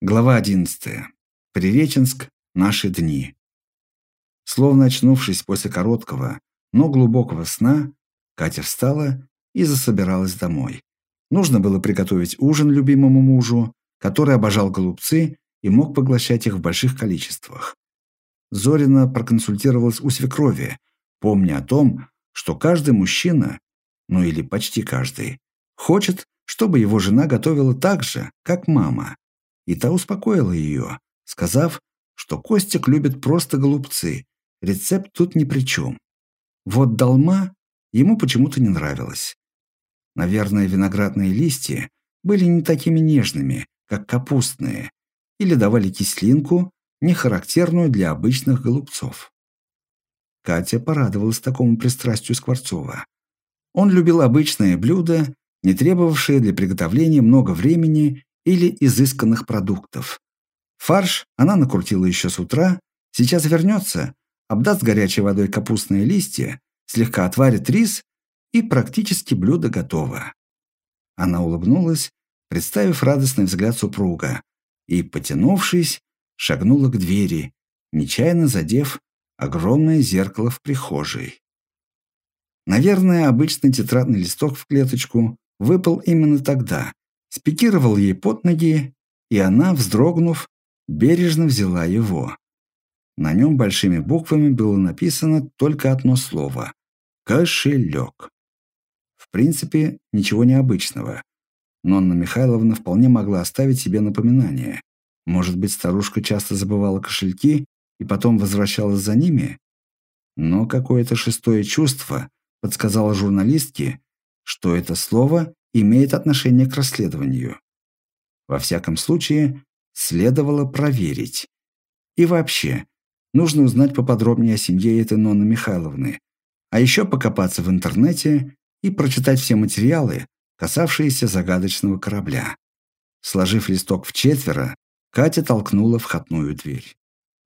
Глава 11. Приреченск. Наши дни. Словно очнувшись после короткого, но глубокого сна, Катя встала и засобиралась домой. Нужно было приготовить ужин любимому мужу, который обожал голубцы и мог поглощать их в больших количествах. Зорина проконсультировалась у свекрови, помня о том, что каждый мужчина, ну или почти каждый, хочет, чтобы его жена готовила так же, как мама. И та успокоила ее, сказав, что Костик любит просто голубцы, рецепт тут ни при чем. Вот долма ему почему-то не нравилась. Наверное, виноградные листья были не такими нежными, как капустные, или давали кислинку, не характерную для обычных голубцов. Катя порадовалась такому пристрастию Скворцова. Он любил обычные блюда, не требовавшие для приготовления много времени или изысканных продуктов. Фарш она накрутила еще с утра, сейчас вернется, обдаст горячей водой капустные листья, слегка отварит рис, и практически блюдо готово. Она улыбнулась, представив радостный взгляд супруга, и, потянувшись, шагнула к двери, нечаянно задев огромное зеркало в прихожей. Наверное, обычный тетрадный листок в клеточку выпал именно тогда, спикировал ей под ноги, и она, вздрогнув, бережно взяла его. На нем большими буквами было написано только одно слово – «кошелек». В принципе, ничего необычного. Но Анна Михайловна вполне могла оставить себе напоминание. Может быть, старушка часто забывала кошельки и потом возвращалась за ними? Но какое-то шестое чувство подсказало журналистке, что это слово имеет отношение к расследованию. Во всяком случае, следовало проверить. И вообще, нужно узнать поподробнее о семье этой Нонны Михайловны, а еще покопаться в интернете и прочитать все материалы, касавшиеся загадочного корабля. Сложив листок в четверо, Катя толкнула входную дверь.